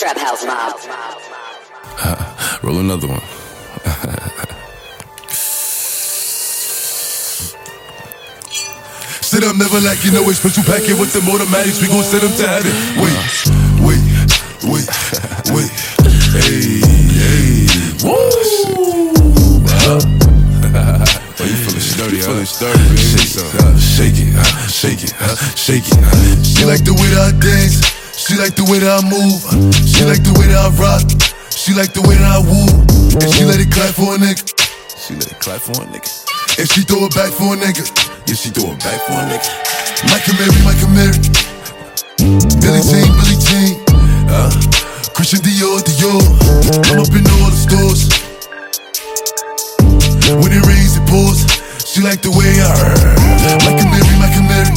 Trap House Mob. Roll another one. Sit up, never like you know it's special packet with them automatics. We gon' send them to heaven. Wait, wait, wait, wait. Hey, hey. Woo! Oh, you feeling sturdy, You huh? feeling sturdy, baby. Shake some. Uh, shake it, uh, shake it, uh, shake it. uh. She like the way that I dance. She like the way that I move. She like the way that I rock. She like the way that I woo. And she let it clap for a nigga. She let it clap for a nigga. And she throw it back for a nigga. Yeah, she throw it back for a nigga. Mike Amiri, Mike Amiri. Billie Jean, Billie Jean. Uh, Christian Dior, Dior. I'm up in all the stores. When it rains, it pours. She like the way I Mike Amiri, Mike Amiri.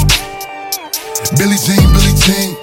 Billie Jean, Billie Jean.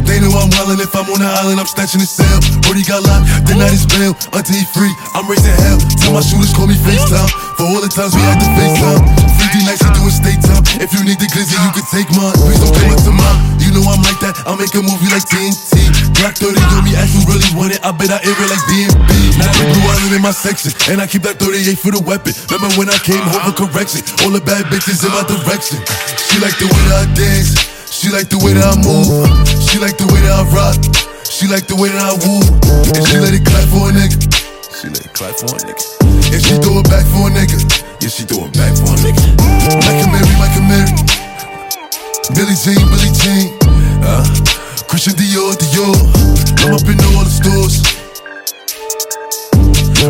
they know I'm wildin'. If I'm on the island, I'm snatching the cell. Brody got locked, the night is bail. Until he free, I'm raising hell. Tell my shooters call me FaceTime. For all the times we had to FaceTime. 50 nights, you doing state time. If you need the glizzy, you can take mine. Please don't come up to mine. You know I'm like that. I'll make a movie like TNT. Black 30 on me, ask who really want it. I bet I air it like DMB. Now the blue island in my section. And I keep that 38 for the weapon. Remember when I came home for correction? All the bad bitches in my direction. She like the way I dance. She like the way that I move. She like the way that I rock. She like the way that I woo. And she let it clap for a nigga. She let it clap for a nigga. And she throw it back for a nigga. Yeah, she throw it back for a nigga. Mike Amiri, Mike Amiri. Billie Jean, Billie Jean. Uh, Christian Dior, Dior. I'm up in all the stores.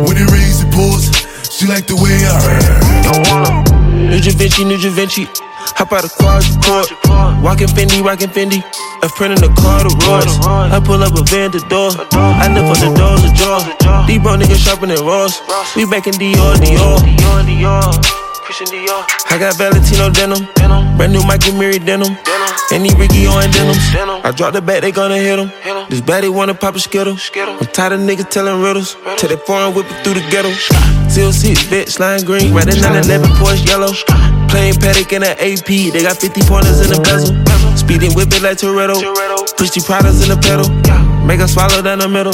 When it rains, it pours. She like the way I New Da Vinci, New Da Vinci. Hop out of quadruple. Walking Fendi, rocking Fendi. A friend in the car, the Royce. I pull up a van the door. I live on the doors, the jaw. These bro niggas shopping at Ross. We back in Dior, Dior. Dior, Dior. I got Valentino denim. Brand new Mike Amiri denim. Any Ricky on denim. I drop the bat, they gonna hit him. This baddie wanna pop a skittle. I'm tired of niggas telling riddles. Till they foreign whip it through the ghetto. Seal six, bitch, slime green. red Riding 911 Porsche yellow. Plain paddock in the AP. They got 50 pointers in the bezel. Speeding whip it like Toretto. Push the products in the pedal. Make her swallow down the middle.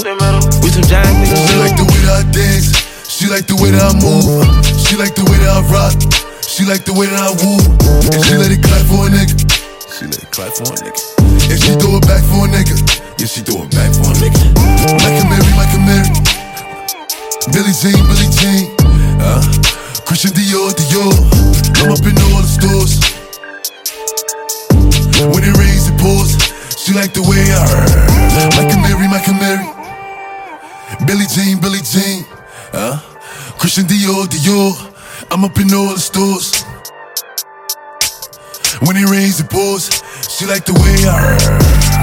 We some giant niggas. She like the way that I dance. She like the way that I move. She like the way that I rock. She like the way that I woo. And she let it clap for a nigga. She let it clap for a nigga. And she throw it back for a nigga. Billie Jean, Billie Jean. Uh, Christian Dior, Dior. I'm up in all the stores. When it rains, it pours. She like the way I Mike Amiri, Mike Amiri. Billie Jean, Billie Jean. Uh, Christian Dior, Dior. I'm up in all the stores. When it rains, it pours. She like the way I Mob.